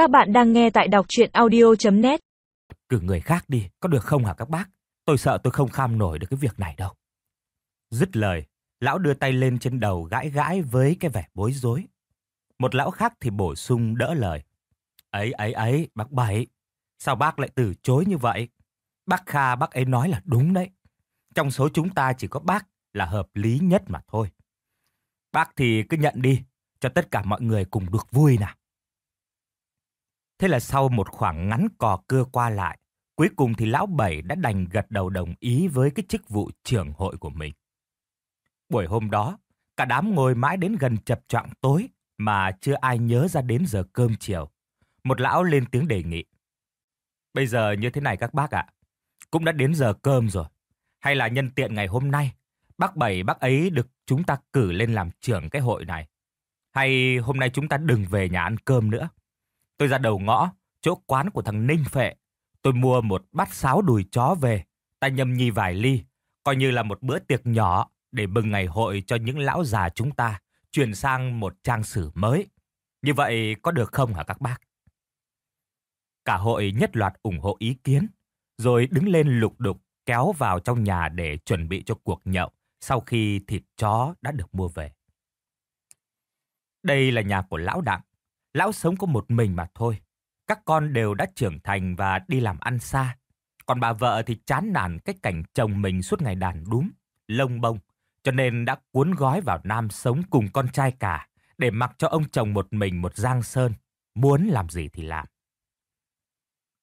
Các bạn đang nghe tại đọc chuyện audio.net Cử người khác đi, có được không hả các bác? Tôi sợ tôi không kham nổi được cái việc này đâu. Dứt lời, lão đưa tay lên trên đầu gãi gãi với cái vẻ bối rối. Một lão khác thì bổ sung đỡ lời. Ấy ấy ấy, bác Bảy, sao bác lại từ chối như vậy? Bác Kha bác ấy nói là đúng đấy. Trong số chúng ta chỉ có bác là hợp lý nhất mà thôi. Bác thì cứ nhận đi, cho tất cả mọi người cùng được vui nào. Thế là sau một khoảng ngắn cò cưa qua lại, cuối cùng thì lão Bảy đã đành gật đầu đồng ý với cái chức vụ trưởng hội của mình. Buổi hôm đó, cả đám ngồi mãi đến gần chập choạng tối mà chưa ai nhớ ra đến giờ cơm chiều. Một lão lên tiếng đề nghị. Bây giờ như thế này các bác ạ, cũng đã đến giờ cơm rồi. Hay là nhân tiện ngày hôm nay, bác Bảy bác ấy được chúng ta cử lên làm trưởng cái hội này. Hay hôm nay chúng ta đừng về nhà ăn cơm nữa. Tôi ra đầu ngõ, chỗ quán của thằng Ninh Phệ. Tôi mua một bát sáo đùi chó về, ta nhâm nhi vài ly, coi như là một bữa tiệc nhỏ để mừng ngày hội cho những lão già chúng ta chuyển sang một trang sử mới. Như vậy có được không hả các bác? Cả hội nhất loạt ủng hộ ý kiến, rồi đứng lên lục đục kéo vào trong nhà để chuẩn bị cho cuộc nhậu sau khi thịt chó đã được mua về. Đây là nhà của lão Đặng. Lão sống có một mình mà thôi. Các con đều đã trưởng thành và đi làm ăn xa. Còn bà vợ thì chán nản cái cảnh chồng mình suốt ngày đàn đúm, lông bông. Cho nên đã cuốn gói vào Nam sống cùng con trai cả để mặc cho ông chồng một mình một giang sơn. Muốn làm gì thì làm.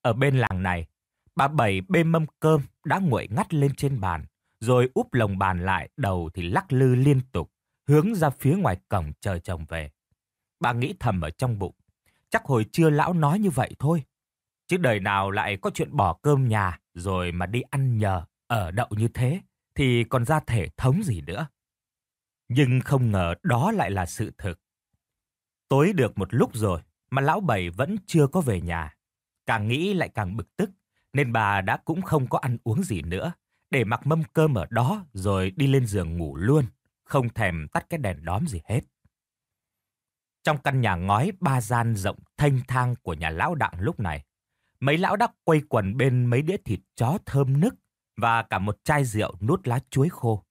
Ở bên làng này, bà Bảy bê mâm cơm đã nguội ngắt lên trên bàn, rồi úp lồng bàn lại đầu thì lắc lư liên tục, hướng ra phía ngoài cổng chờ chồng về. Bà nghĩ thầm ở trong bụng. Chắc hồi trưa lão nói như vậy thôi. Chứ đời nào lại có chuyện bỏ cơm nhà rồi mà đi ăn nhờ, ở đậu như thế, thì còn ra thể thống gì nữa. Nhưng không ngờ đó lại là sự thực. Tối được một lúc rồi mà lão bảy vẫn chưa có về nhà. Càng nghĩ lại càng bực tức, nên bà đã cũng không có ăn uống gì nữa, để mặc mâm cơm ở đó rồi đi lên giường ngủ luôn, không thèm tắt cái đèn đóm gì hết. Trong căn nhà ngói ba gian rộng thanh thang của nhà lão đặng lúc này, mấy lão đã quây quần bên mấy đĩa thịt chó thơm nức và cả một chai rượu nuốt lá chuối khô.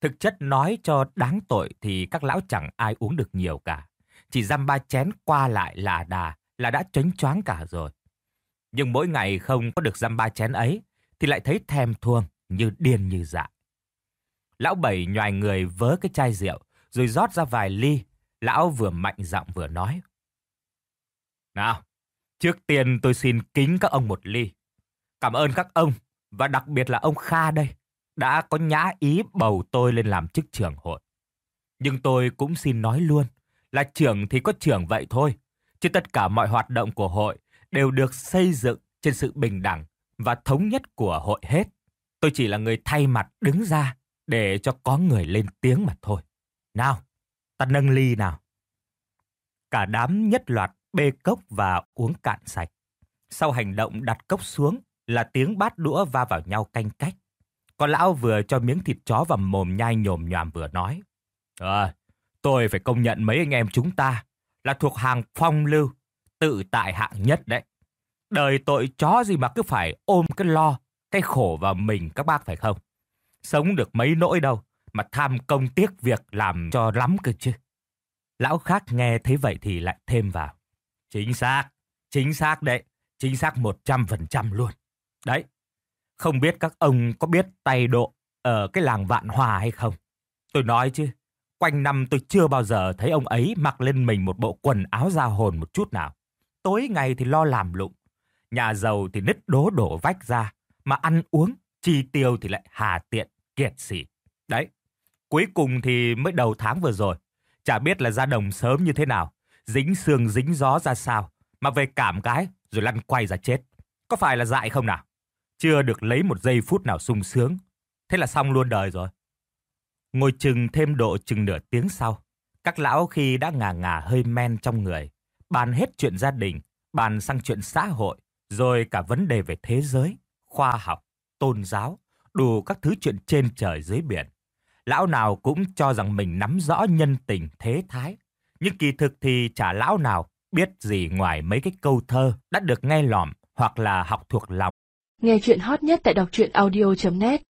Thực chất nói cho đáng tội thì các lão chẳng ai uống được nhiều cả. Chỉ dăm ba chén qua lại là đà là đã chánh choáng cả rồi. Nhưng mỗi ngày không có được dăm ba chén ấy thì lại thấy thèm thuồng như điên như dạ. Lão Bảy nhòi người vớ cái chai rượu rồi rót ra vài ly Lão vừa mạnh giọng vừa nói. Nào, trước tiên tôi xin kính các ông một ly. Cảm ơn các ông, và đặc biệt là ông Kha đây, đã có nhã ý bầu tôi lên làm chức trưởng hội. Nhưng tôi cũng xin nói luôn, là trưởng thì có trưởng vậy thôi, chứ tất cả mọi hoạt động của hội đều được xây dựng trên sự bình đẳng và thống nhất của hội hết. Tôi chỉ là người thay mặt đứng ra để cho có người lên tiếng mà thôi. Nào, Ta nâng ly nào. Cả đám nhất loạt bê cốc và uống cạn sạch. Sau hành động đặt cốc xuống là tiếng bát đũa va vào nhau canh cách. Con lão vừa cho miếng thịt chó vào mồm nhai nhồm nhòm vừa nói. À, tôi phải công nhận mấy anh em chúng ta là thuộc hàng phong lưu, tự tại hạng nhất đấy. Đời tội chó gì mà cứ phải ôm cái lo, cái khổ vào mình các bác phải không? Sống được mấy nỗi đâu, mà tham công tiếc việc làm cho lắm cơ chứ. Lão khác nghe thấy vậy thì lại thêm vào. Chính xác, chính xác đấy, chính xác 100% luôn. Đấy, không biết các ông có biết tay độ ở cái làng Vạn Hòa hay không? Tôi nói chứ, quanh năm tôi chưa bao giờ thấy ông ấy mặc lên mình một bộ quần áo da hồn một chút nào. Tối ngày thì lo làm lụng, nhà giàu thì nứt đố đổ vách ra, mà ăn uống, chi tiêu thì lại hà tiện, kiệt sỉ. Đấy, Cuối cùng thì mới đầu tháng vừa rồi, chả biết là ra đồng sớm như thế nào, dính xương dính gió ra sao, mà về cảm cái rồi lăn quay ra chết. Có phải là dại không nào? Chưa được lấy một giây phút nào sung sướng. Thế là xong luôn đời rồi. Ngồi chừng thêm độ chừng nửa tiếng sau, các lão khi đã ngà ngà hơi men trong người, bàn hết chuyện gia đình, bàn sang chuyện xã hội, rồi cả vấn đề về thế giới, khoa học, tôn giáo, đủ các thứ chuyện trên trời dưới biển. Lão nào cũng cho rằng mình nắm rõ nhân tình, thế thái. Nhưng kỳ thực thì chả lão nào biết gì ngoài mấy cái câu thơ đã được nghe lỏm hoặc là học thuộc lòng. Nghe chuyện hot nhất tại đọc truyện audio.net